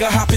With my hop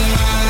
my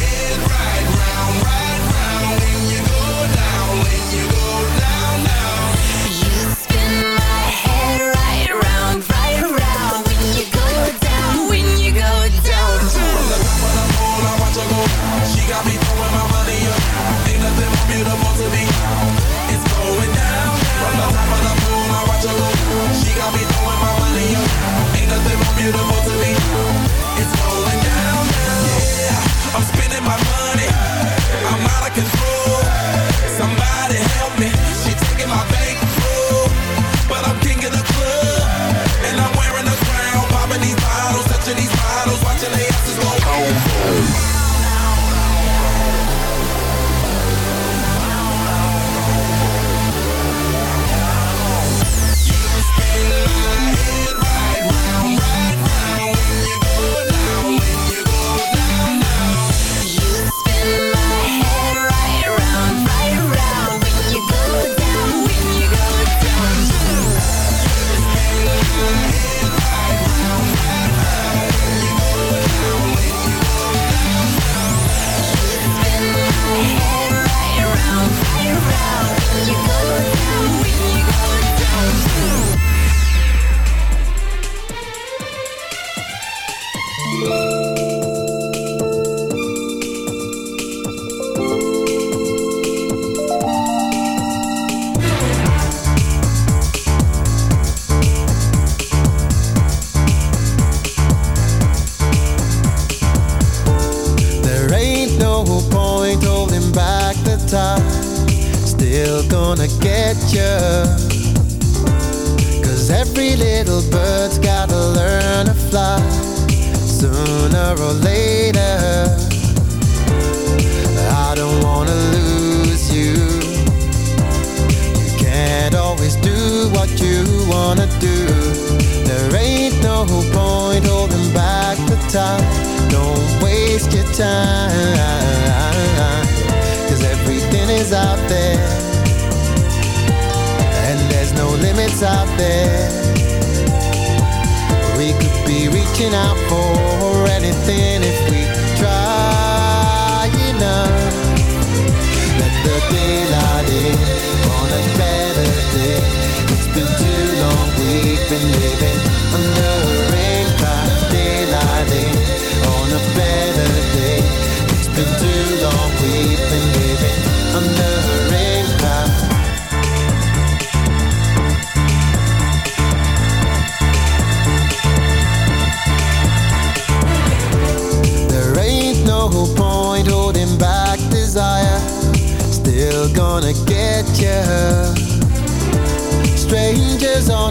got me throwing my money up. Ain't nothing more beautiful to me. It's going down. From the top of the pole, I watch her go. She got me throwing my money up. Ain't nothing more beautiful to me. It's going down. Yeah, I'm spending my money.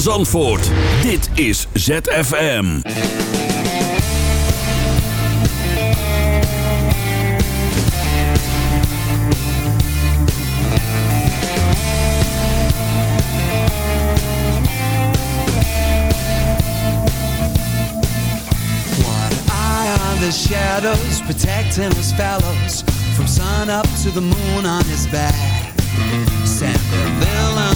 van Zandvoort. Dit is ZFM. the shadows protecting his fellows from sun up to the moon on his back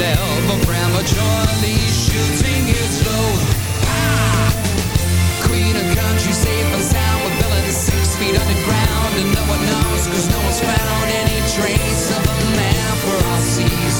automatic. Never prematurely shooting his load. Ah! Queen of country, safe and sound with villains six feet underground. And no one knows, cause no one's found any trace of a man for all seasons.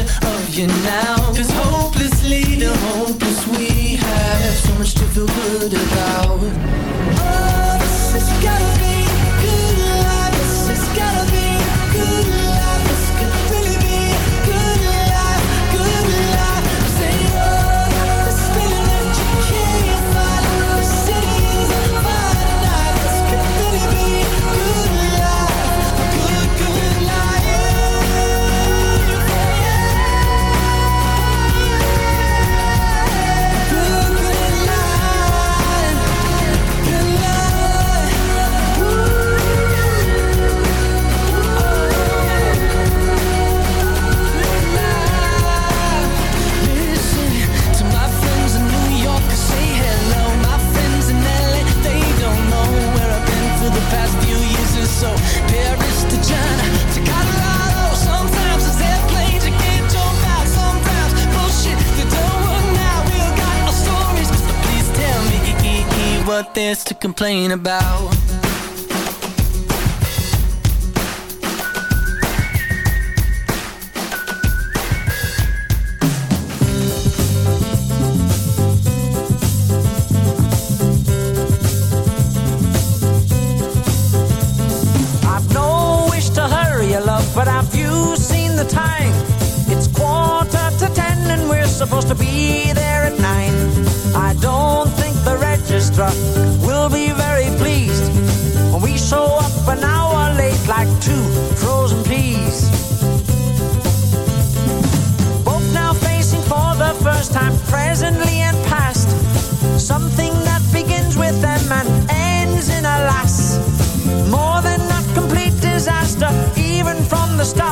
of you now complain about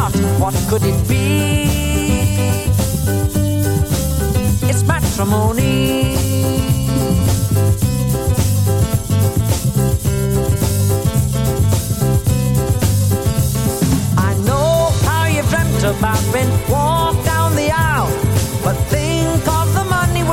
heart, what could it be? It's matrimony. I know how you dreamt about being walk down the aisle, but think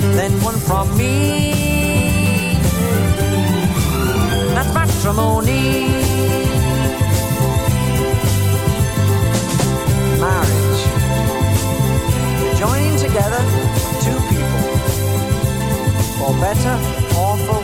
Than one from me. That's matrimony. Marriage. Joining together two people, for better or for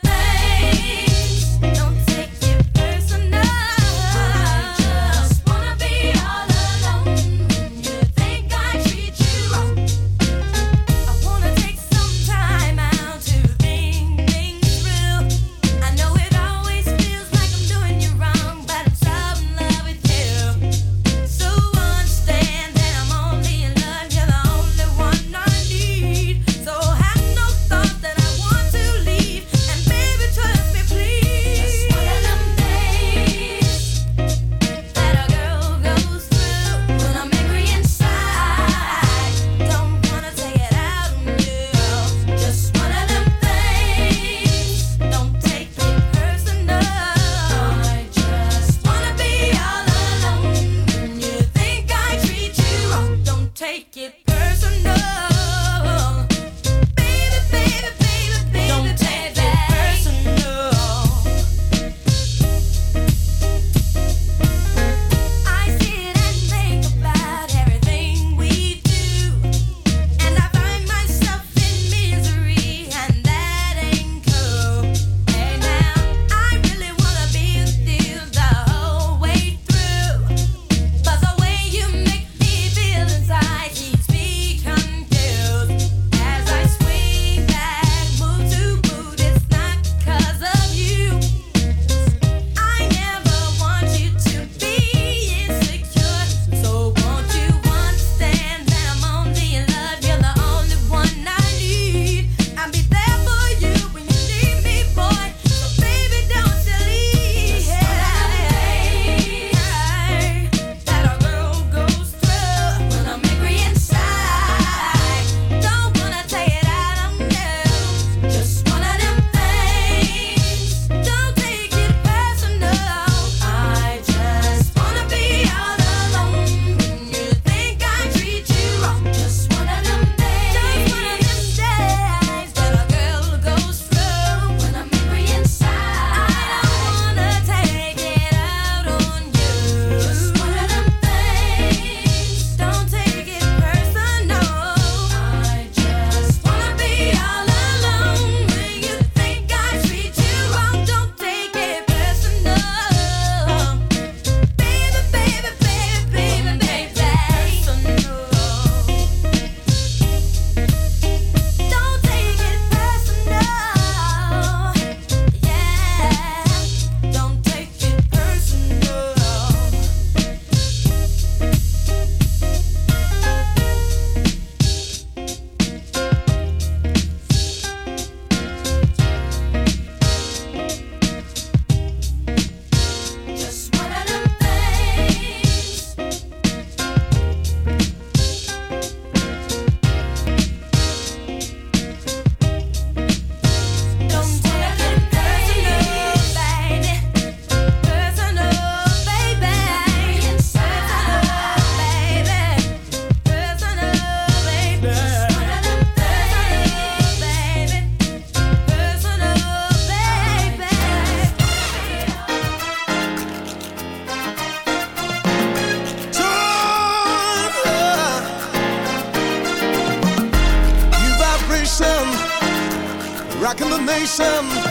in the nation.